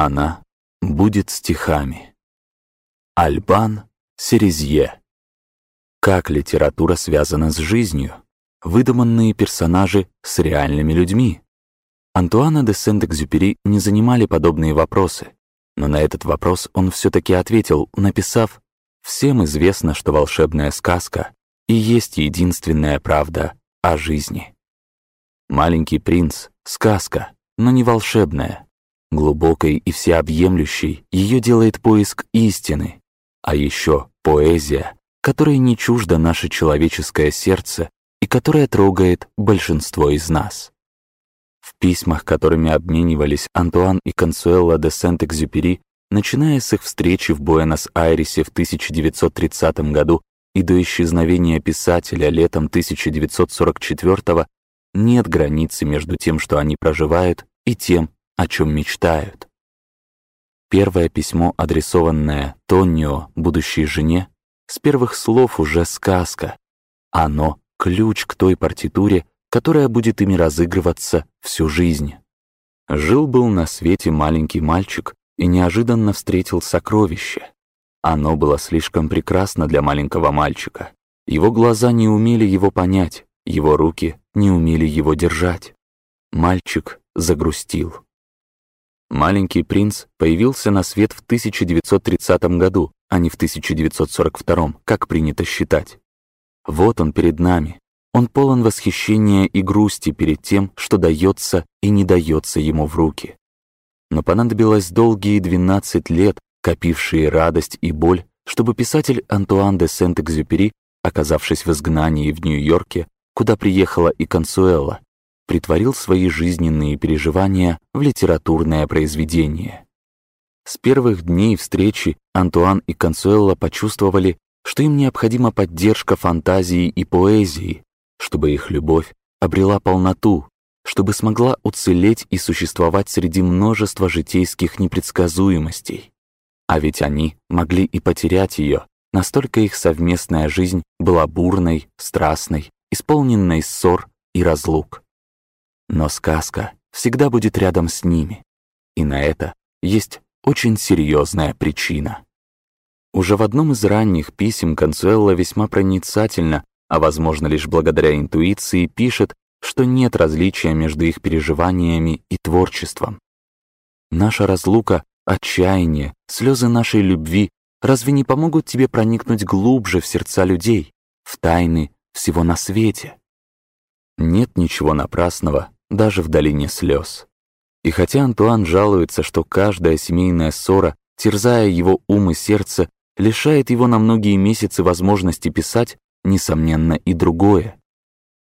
Она будет стихами. Альбан Серезье. Как литература связана с жизнью? Выдуманные персонажи с реальными людьми. Антуана де Сент-Экзюпери не занимали подобные вопросы, но на этот вопрос он все таки ответил, написав «Всем известно, что волшебная сказка и есть единственная правда о жизни». «Маленький принц» — сказка, но не волшебная. Глубокой и всеобъемлющей ее делает поиск истины, а еще поэзия, которой не чуждо наше человеческое сердце и которая трогает большинство из нас. В письмах, которыми обменивались Антуан и Консуэла де Сент-Экзюпери, начиная с их встречи в Буэнос-Айресе в 1930 году и до исчезновения писателя летом 1944 нет границы между тем, что они проживают, и тем, о чем мечтают. Первое письмо, адресованное Тонио, будущей жене, с первых слов уже сказка. Оно — ключ к той партитуре, которая будет ими разыгрываться всю жизнь. Жил-был на свете маленький мальчик и неожиданно встретил сокровище. Оно было слишком прекрасно для маленького мальчика. Его глаза не умели его понять, его руки не умели его держать. Мальчик загрустил. Маленький принц появился на свет в 1930 году, а не в 1942, как принято считать. Вот он перед нами. Он полон восхищения и грусти перед тем, что дается и не дается ему в руки. Но понадобилось долгие 12 лет, копившие радость и боль, чтобы писатель Антуан де Сент-Экзюпери, оказавшись в изгнании в Нью-Йорке, куда приехала и Консуэла, притворил свои жизненные переживания в литературное произведение. С первых дней встречи Антуан и Консуэла почувствовали, что им необходима поддержка фантазии и поэзии, чтобы их любовь обрела полноту, чтобы смогла уцелеть и существовать среди множества житейских непредсказуемостей. А ведь они могли и потерять ее, настолько их совместная жизнь была бурной, страстной, исполненной ссор и разлук. Но сказка всегда будет рядом с ними. И на это есть очень серьезная причина. Уже в одном из ранних писем Консуэлла весьма проницательно, а возможно лишь благодаря интуиции, пишет, что нет различия между их переживаниями и творчеством. Наша разлука, отчаяние, слезы нашей любви разве не помогут тебе проникнуть глубже в сердца людей, в тайны всего на свете? Нет ничего напрасного даже в долине слез. И хотя Антуан жалуется, что каждая семейная ссора, терзая его ум и сердце, лишает его на многие месяцы возможности писать, несомненно, и другое.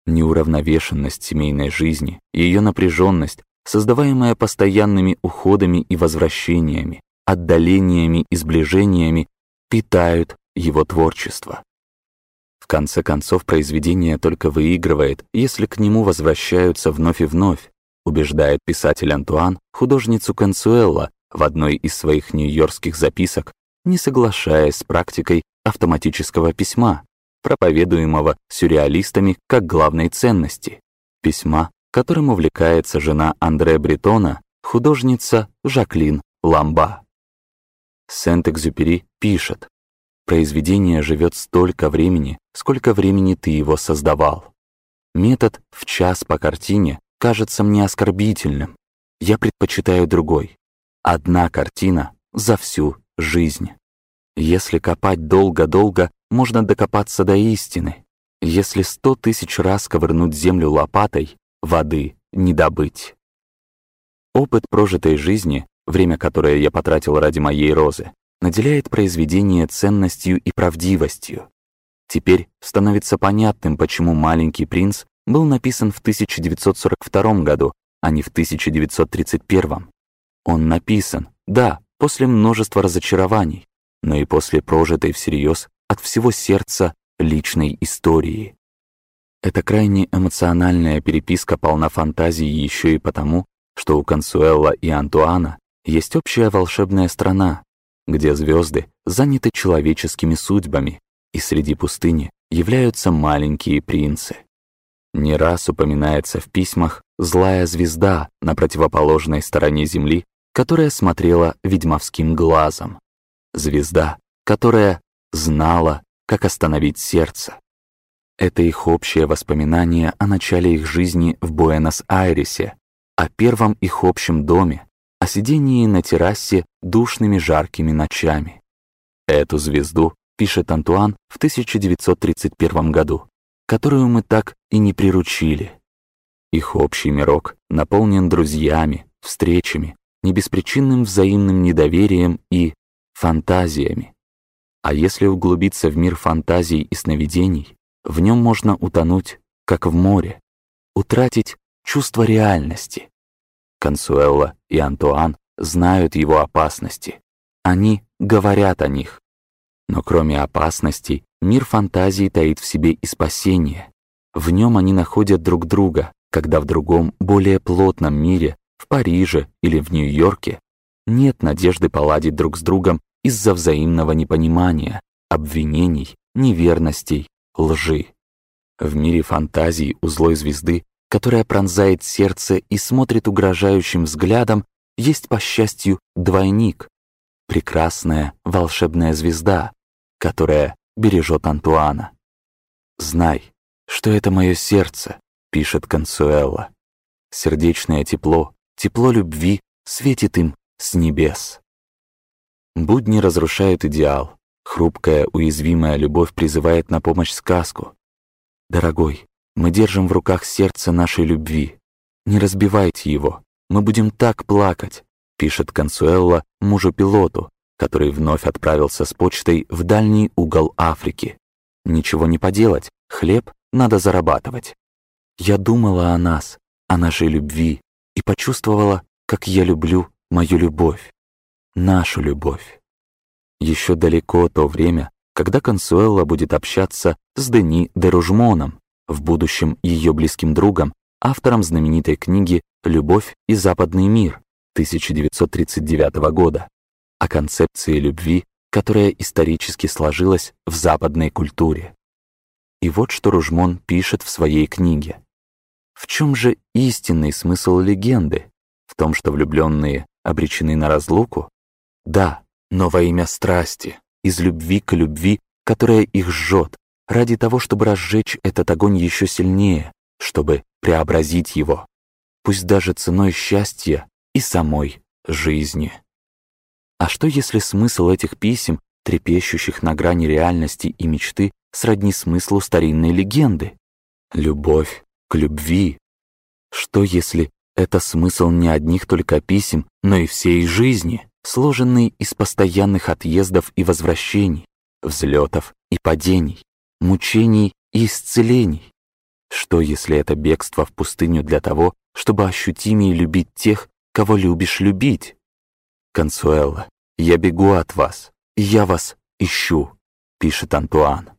Неуравновешенность семейной жизни, ее напряженность, создаваемая постоянными уходами и возвращениями, отдалениями и сближениями, питают его творчество конце концов, произведение только выигрывает, если к нему возвращаются вновь и вновь, убеждает писатель Антуан художницу Консуэлла в одной из своих нью-йоркских записок, не соглашаясь с практикой автоматического письма, проповедуемого сюрреалистами как главной ценности, письма, которым увлекается жена Андре Бретона, художница Жаклин Ламба. Сент-Экзюпери пишет, Произведение живет столько времени, сколько времени ты его создавал. Метод «в час по картине» кажется мне оскорбительным. Я предпочитаю другой. Одна картина за всю жизнь. Если копать долго-долго, можно докопаться до истины. Если сто тысяч раз ковырнуть землю лопатой, воды не добыть. Опыт прожитой жизни, время, которое я потратил ради моей розы, наделяет произведение ценностью и правдивостью. Теперь становится понятным, почему «Маленький принц» был написан в 1942 году, а не в 1931. Он написан, да, после множества разочарований, но и после прожитой всерьез от всего сердца личной истории. Эта крайне эмоциональная переписка полна фантазии еще и потому, что у Консуэлла и Антуана есть общая волшебная страна, где звезды заняты человеческими судьбами, и среди пустыни являются маленькие принцы. Не раз упоминается в письмах злая звезда на противоположной стороне Земли, которая смотрела ведьмовским глазом. Звезда, которая знала, как остановить сердце. Это их общее воспоминание о начале их жизни в Буэнос-Айресе, о первом их общем доме, сидении на террасе душными жаркими ночами. Эту звезду пишет Антуан в 1931 году, которую мы так и не приручили. Их общий мирок наполнен друзьями, встречами, небеспричинным взаимным недоверием и фантазиями. А если углубиться в мир фантазий и сновидений, в нем можно утонуть, как в море, утратить чувство реальности. Консуэлла и Антуан знают его опасности. Они говорят о них. Но кроме опасностей, мир фантазии таит в себе и спасение. В нем они находят друг друга, когда в другом, более плотном мире, в Париже или в Нью-Йорке, нет надежды поладить друг с другом из-за взаимного непонимания, обвинений, неверностей, лжи. В мире фантазий у злой звезды, которая пронзает сердце и смотрит угрожающим взглядом, есть, по счастью, двойник. Прекрасная волшебная звезда, которая бережет Антуана. «Знай, что это мое сердце», — пишет Консуэлла. Сердечное тепло, тепло любви светит им с небес. Будни разрушают идеал. Хрупкая, уязвимая любовь призывает на помощь сказку. Дорогой, мы держим в руках сердце нашей любви. Не разбивайте его, мы будем так плакать, пишет Консуэлла мужу-пилоту, который вновь отправился с почтой в дальний угол Африки. Ничего не поделать, хлеб надо зарабатывать. Я думала о нас, о нашей любви, и почувствовала, как я люблю мою любовь нашу любовь. Еще далеко то время, когда Консуэлла будет общаться с Дени де Ружмоном, в будущем ее близким другом, автором знаменитой книги «Любовь и западный мир» 1939 года, о концепции любви, которая исторически сложилась в западной культуре. И вот что Ружмон пишет в своей книге. В чем же истинный смысл легенды? В том, что влюбленные обречены на разлуку? Да, но во имя страсти, из любви к любви, которая их жжет, ради того, чтобы разжечь этот огонь еще сильнее, чтобы преобразить его, пусть даже ценой счастья и самой жизни. А что если смысл этих писем, трепещущих на грани реальности и мечты, сродни смыслу старинной легенды? Любовь к любви. Что если это смысл не одних только писем, но и всей жизни? сложенный из постоянных отъездов и возвращений, взлетов и падений, мучений и исцелений. Что, если это бегство в пустыню для того, чтобы ощутимее любить тех, кого любишь любить? Консуэлла, я бегу от вас, и я вас ищу, пишет Антуан.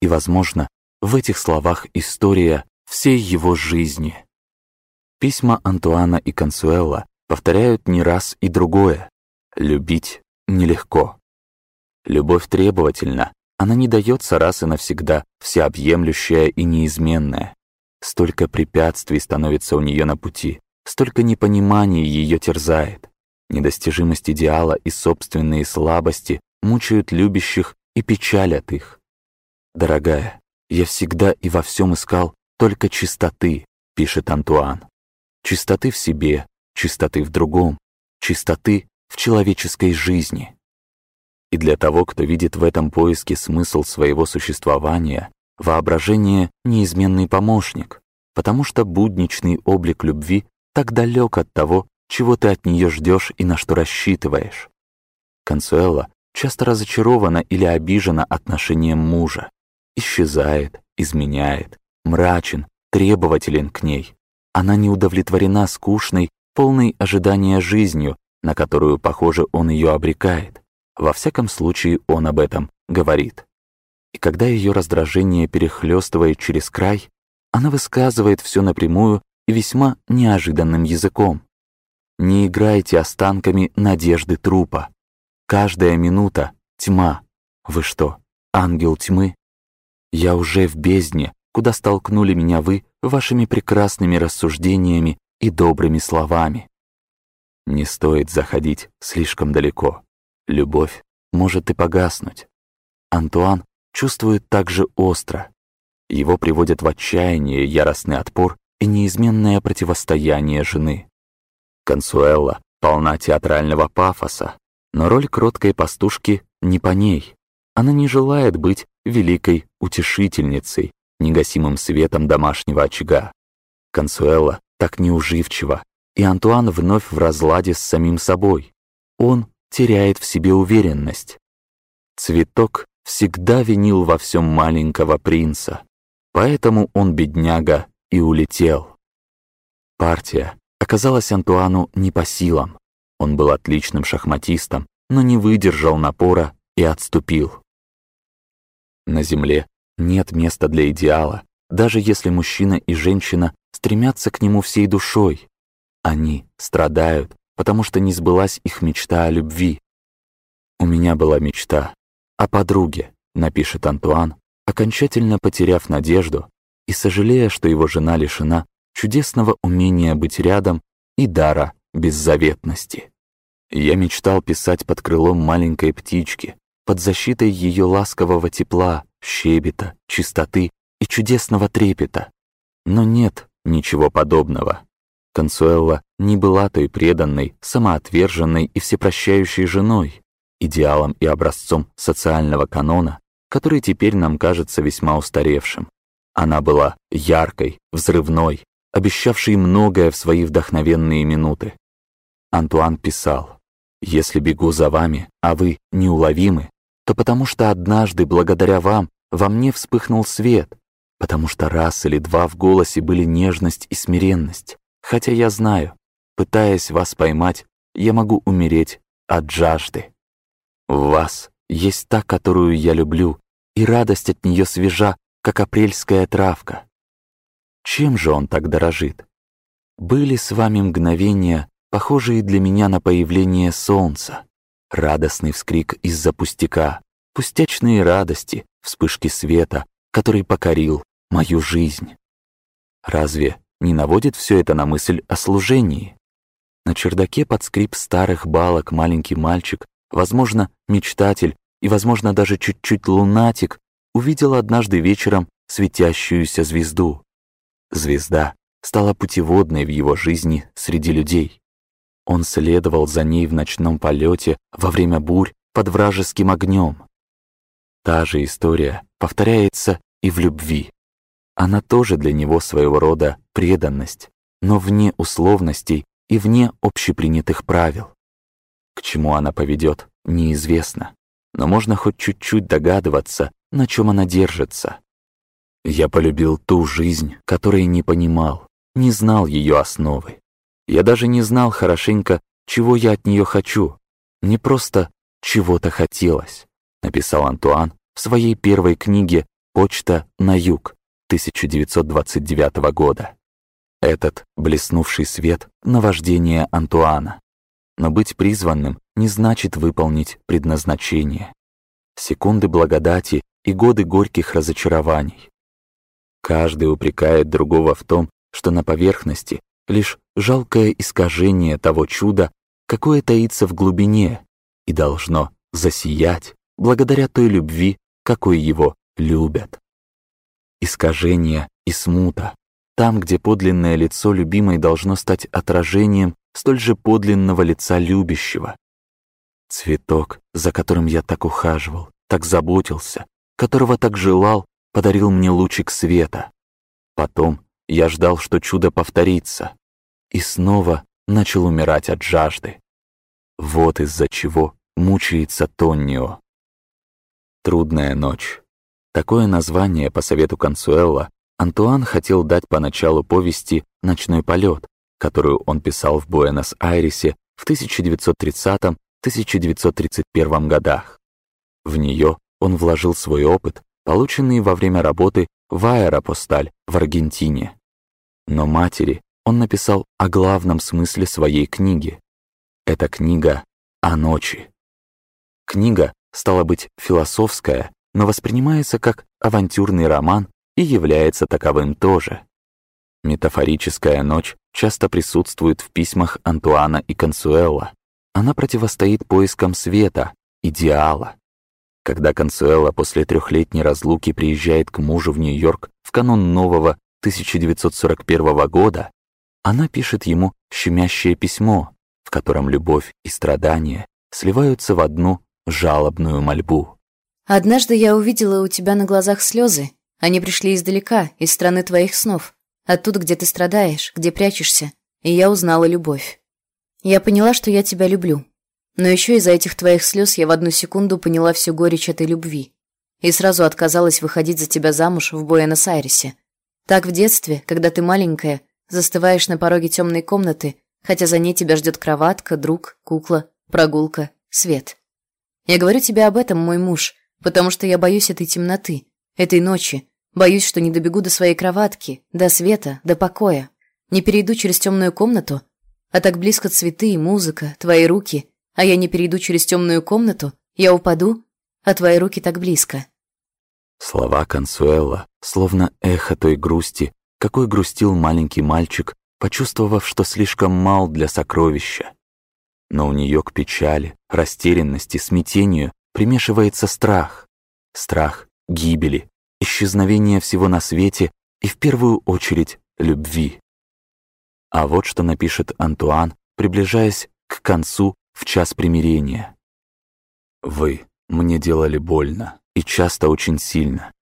И, возможно, в этих словах история всей его жизни. Письма Антуана и Консуэлла повторяют не раз и другое. Любить нелегко. Любовь требовательна, она не дается раз и навсегда, всеобъемлющая и неизменная. Столько препятствий становится у нее на пути, столько непониманий ее терзает. Недостижимость идеала и собственные слабости мучают любящих и печалят их. «Дорогая, я всегда и во всем искал только чистоты», — пишет Антуан. «Чистоты в себе, чистоты в другом, чистоты в человеческой жизни. И для того, кто видит в этом поиске смысл своего существования, воображение — неизменный помощник, потому что будничный облик любви так далек от того, чего ты от нее ждешь и на что рассчитываешь. Консуэла часто разочарована или обижена отношением мужа, исчезает, изменяет, мрачен, требователен к ней. Она не удовлетворена скучной, полной ожидания жизнью, на которую, похоже, он ее обрекает. Во всяком случае, он об этом говорит. И когда ее раздражение перехлестывает через край, она высказывает все напрямую и весьма неожиданным языком. Не играйте останками надежды трупа. Каждая минута — тьма. Вы что, ангел тьмы? Я уже в бездне, куда столкнули меня вы вашими прекрасными рассуждениями и добрыми словами. Не стоит заходить слишком далеко. Любовь может и погаснуть. Антуан чувствует также остро. Его приводят в отчаяние яростный отпор и неизменное противостояние жены. Консуэла полна театрального пафоса, но роль кроткой пастушки не по ней. Она не желает быть великой утешительницей, негасимым светом домашнего очага. Консуэла так неуживчива, и Антуан вновь в разладе с самим собой. Он теряет в себе уверенность. Цветок всегда винил во всем маленького принца, поэтому он, бедняга, и улетел. Партия оказалась Антуану не по силам. Он был отличным шахматистом, но не выдержал напора и отступил. На земле нет места для идеала, даже если мужчина и женщина стремятся к нему всей душой. Они страдают, потому что не сбылась их мечта о любви. «У меня была мечта о подруге», — напишет Антуан, окончательно потеряв надежду и сожалея, что его жена лишена чудесного умения быть рядом и дара беззаветности. Я мечтал писать под крылом маленькой птички, под защитой ее ласкового тепла, щебета, чистоты и чудесного трепета. Но нет ничего подобного. Консуэлла не была той преданной, самоотверженной и всепрощающей женой, идеалом и образцом социального канона, который теперь нам кажется весьма устаревшим. Она была яркой, взрывной, обещавшей многое в свои вдохновенные минуты. Антуан писал, «Если бегу за вами, а вы неуловимы, то потому что однажды, благодаря вам, во мне вспыхнул свет, потому что раз или два в голосе были нежность и смиренность, хотя я знаю, пытаясь вас поймать, я могу умереть от жажды. В вас есть та, которую я люблю, и радость от нее свежа, как апрельская травка. Чем же он так дорожит? Были с вами мгновения, похожие для меня на появление солнца, радостный вскрик из-за пустяка, пустячные радости, вспышки света, который покорил мою жизнь. Разве не наводит все это на мысль о служении? На чердаке под скрип старых балок маленький мальчик, возможно, мечтатель и, возможно, даже чуть-чуть лунатик, увидел однажды вечером светящуюся звезду. Звезда стала путеводной в его жизни среди людей. Он следовал за ней в ночном полете во время бурь под вражеским огнем. Та же история повторяется и в любви. Она тоже для него своего рода преданность, но вне условностей и вне общепринятых правил. К чему она поведет, неизвестно, но можно хоть чуть-чуть догадываться, на чем она держится. Я полюбил ту жизнь, которой не понимал, не знал ее основы. Я даже не знал хорошенько, чего я от нее хочу. Не просто чего-то хотелось, написал Антуан в своей первой книге «Почта на юг» 1929 года. Этот блеснувший свет — наваждение Антуана. Но быть призванным не значит выполнить предназначение. Секунды благодати и годы горьких разочарований. Каждый упрекает другого в том, что на поверхности лишь жалкое искажение того чуда, какое таится в глубине и должно засиять благодаря той любви, какой его любят. Искажение и смута, там, где подлинное лицо любимой должно стать отражением столь же подлинного лица любящего. Цветок, за которым я так ухаживал, так заботился, которого так желал, подарил мне лучик света. Потом я ждал, что чудо повторится, и снова начал умирать от жажды. Вот из-за чего мучается Тоннио. Трудная ночь. Такое название по совету Консуэлла Антуан хотел дать по началу повести «Ночной полет», которую он писал в Буэнос-Айресе в 1930-1931 годах. В нее он вложил свой опыт, полученный во время работы в Аэропосталь в Аргентине. Но матери он написал о главном смысле своей книги. Эта книга о ночи. Книга стала быть философская, но воспринимается как авантюрный роман и является таковым тоже. Метафорическая ночь часто присутствует в письмах Антуана и Консуэла. Она противостоит поискам света, идеала. Когда Консуэла после трехлетней разлуки приезжает к мужу в Нью-Йорк в канун нового 1941 года, она пишет ему щемящее письмо, в котором любовь и страдания сливаются в одну жалобную мольбу. «Однажды я увидела у тебя на глазах слезы. Они пришли издалека, из страны твоих снов, оттуда, где ты страдаешь, где прячешься, и я узнала любовь. Я поняла, что я тебя люблю. Но еще из-за этих твоих слез я в одну секунду поняла всю горечь этой любви и сразу отказалась выходить за тебя замуж в Буэнос-Айресе. Так в детстве, когда ты маленькая, застываешь на пороге темной комнаты, хотя за ней тебя ждет кроватка, друг, кукла, прогулка, свет. Я говорю тебе об этом, мой муж, потому что я боюсь этой темноты, этой ночи, боюсь, что не добегу до своей кроватки, до света, до покоя, не перейду через темную комнату, а так близко цветы и музыка, твои руки, а я не перейду через темную комнату, я упаду, а твои руки так близко. Слова Консуэла, словно эхо той грусти, какой грустил маленький мальчик, почувствовав, что слишком мал для сокровища. Но у нее к печали, растерянности, смятению примешивается страх. Страх гибели, исчезновения всего на свете и в первую очередь любви. А вот что напишет Антуан, приближаясь к концу в час примирения. «Вы мне делали больно, и часто очень сильно.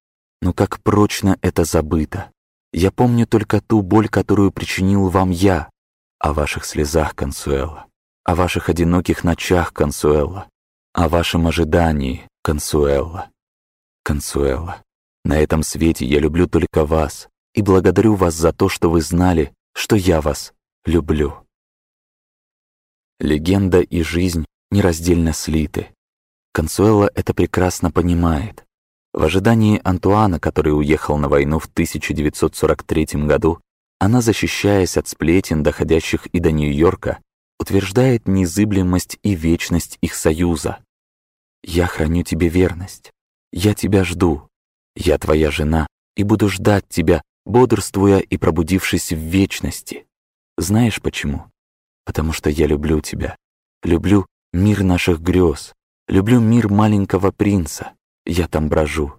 Но как прочно это забыто. Я помню только ту боль, которую причинил вам я, о ваших слезах, Консуэла, о ваших одиноких ночах, Консуэла, о вашем ожидании, Консуэла. Консуэла, на этом свете я люблю только вас и благодарю вас за то, что вы знали, что я вас люблю. Легенда и жизнь нераздельно слиты. Консуэла это прекрасно понимает. В ожидании Антуана, который уехал на войну в 1943 году, она, защищаясь от сплетен, доходящих и до Нью-Йорка, утверждает незыблемость и вечность их союза. «Я храню тебе верность. Я тебя жду. Я твоя жена и буду ждать тебя, бодрствуя и пробудившись в вечности. Знаешь почему? Потому что я люблю тебя. Люблю мир наших грез. Люблю мир маленького принца. Я там брожу,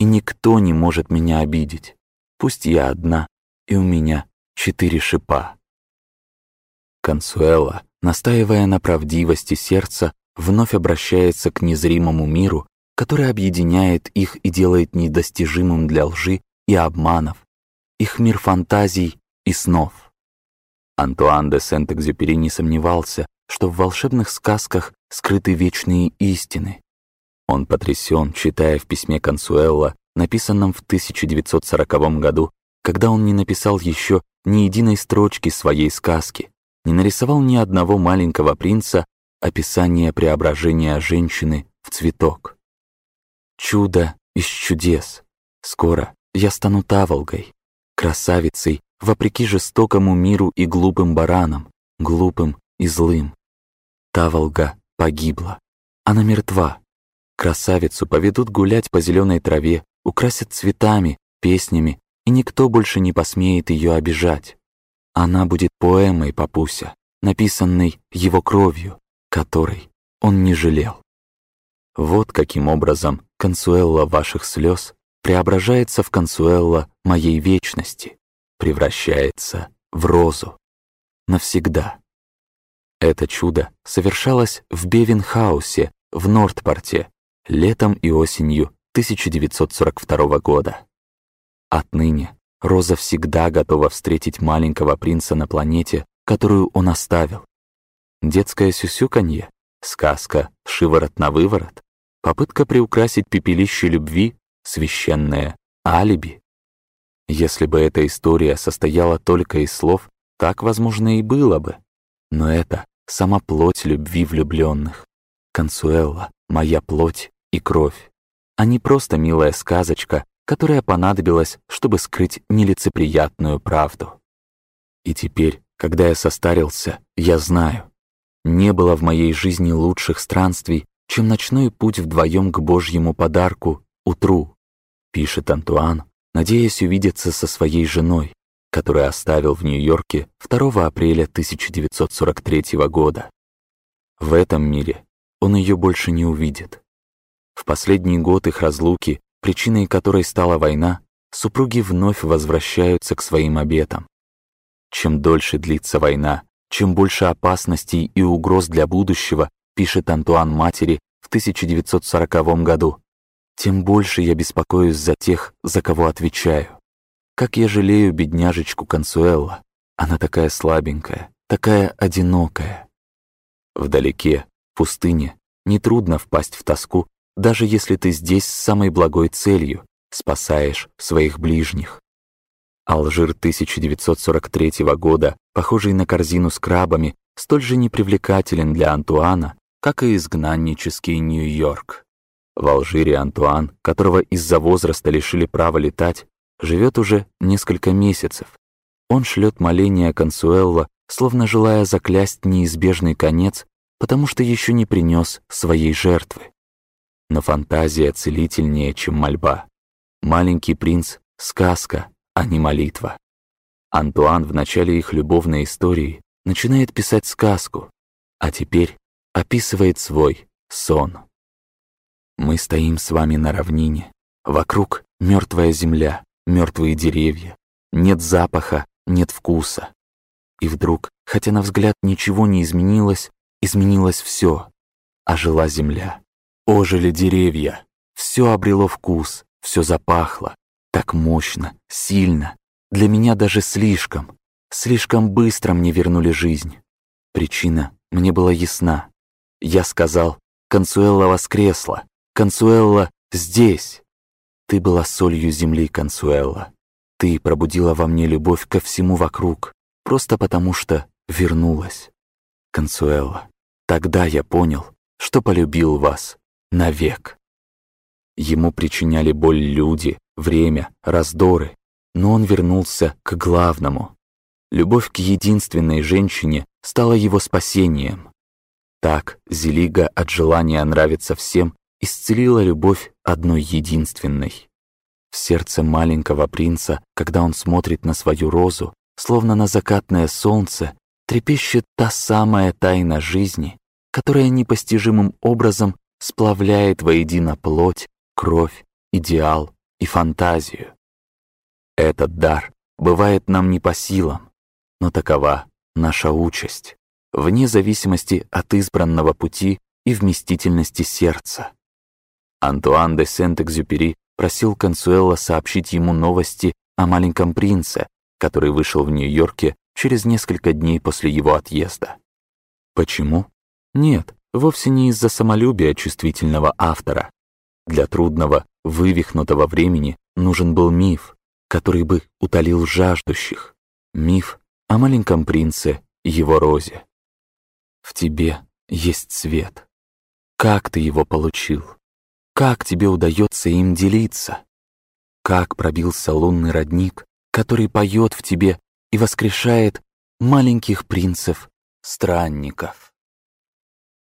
и никто не может меня обидеть. Пусть я одна, и у меня четыре шипа. Консуэла, настаивая на правдивости сердца, вновь обращается к незримому миру, который объединяет их и делает недостижимым для лжи и обманов, их мир фантазий и снов. Антуан де Сент-Экзюпери не сомневался, что в волшебных сказках скрыты вечные истины, он потрясен, читая в письме Консуэлла, написанном в 1940 году, когда он не написал еще ни единой строчки своей сказки, не нарисовал ни одного маленького принца описание преображения женщины в цветок. Чудо из чудес. Скоро я стану Таволгой, красавицей, вопреки жестокому миру и глупым баранам, глупым и злым. Таволга погибла. Она мертва. Красавицу поведут гулять по зеленой траве, украсят цветами, песнями, и никто больше не посмеет ее обижать. Она будет поэмой Папуся, написанной его кровью, которой он не жалел. Вот каким образом консуэлла ваших слез преображается в консуэлла моей вечности, превращается в розу. Навсегда. Это чудо совершалось в Бевенхаусе в Нортпорте летом и осенью 1942 года. Отныне Роза всегда готова встретить маленького принца на планете, которую он оставил. Детское сюсюканье, сказка «Шиворот на выворот», попытка приукрасить пепелище любви, священное алиби. Если бы эта история состояла только из слов, так, возможно, и было бы. Но это сама плоть любви влюбленных. Консуэлла, моя плоть и кровь, а не просто милая сказочка, которая понадобилась, чтобы скрыть нелицеприятную правду. И теперь, когда я состарился, я знаю, не было в моей жизни лучших странствий, чем ночной путь вдвоем к Божьему подарку, утру, пишет Антуан, надеясь увидеться со своей женой, который оставил в Нью-Йорке 2 апреля 1943 года. В этом мире он ее больше не увидит. В последний год их разлуки, причиной которой стала война, супруги вновь возвращаются к своим обетам. Чем дольше длится война, чем больше опасностей и угроз для будущего, пишет Антуан матери в 1940 году, тем больше я беспокоюсь за тех, за кого отвечаю. Как я жалею бедняжечку Консуэлла. Она такая слабенькая, такая одинокая. Вдалеке, в пустыне, нетрудно впасть в тоску, даже если ты здесь с самой благой целью, спасаешь своих ближних. Алжир 1943 года, похожий на корзину с крабами, столь же непривлекателен для Антуана, как и изгнаннический Нью-Йорк. В Алжире Антуан, которого из-за возраста лишили права летать, живет уже несколько месяцев. Он шлет моление Консуэлло, словно желая заклясть неизбежный конец, потому что еще не принес своей жертвы. Но фантазия целительнее, чем мольба. Маленький принц — сказка, а не молитва. Антуан в начале их любовной истории начинает писать сказку, а теперь описывает свой сон. Мы стоим с вами на равнине. Вокруг мертвая земля, мертвые деревья. Нет запаха, нет вкуса. И вдруг, хотя на взгляд ничего не изменилось, изменилось все. Ожила земля. Ожили деревья. Все обрело вкус, все запахло. Так мощно, сильно. Для меня даже слишком. Слишком быстро мне вернули жизнь. Причина мне была ясна. Я сказал, Консуэлла воскресла. Консуэлла здесь. Ты была солью земли, Консуэлла. Ты пробудила во мне любовь ко всему вокруг, просто потому что вернулась. Консуэлла, тогда я понял, что полюбил вас навек. Ему причиняли боль люди, время, раздоры, но он вернулся к главному. Любовь к единственной женщине стала его спасением. Так Зелига от желания нравиться всем исцелила любовь одной единственной. В сердце маленького принца, когда он смотрит на свою розу, словно на закатное солнце, трепещет та самая тайна жизни, которая непостижимым образом сплавляет воедино плоть, кровь, идеал и фантазию. Этот дар бывает нам не по силам, но такова наша участь, вне зависимости от избранного пути и вместительности сердца. Антуан де Сент-Экзюпери просил Консуэла сообщить ему новости о маленьком принце, который вышел в Нью-Йорке через несколько дней после его отъезда. Почему? Нет, вовсе не из-за самолюбия чувствительного автора. Для трудного, вывихнутого времени нужен был миф, который бы утолил жаждущих. Миф о маленьком принце его розе. В тебе есть свет. Как ты его получил? Как тебе удается им делиться? Как пробился лунный родник, который поет в тебе и воскрешает маленьких принцев-странников?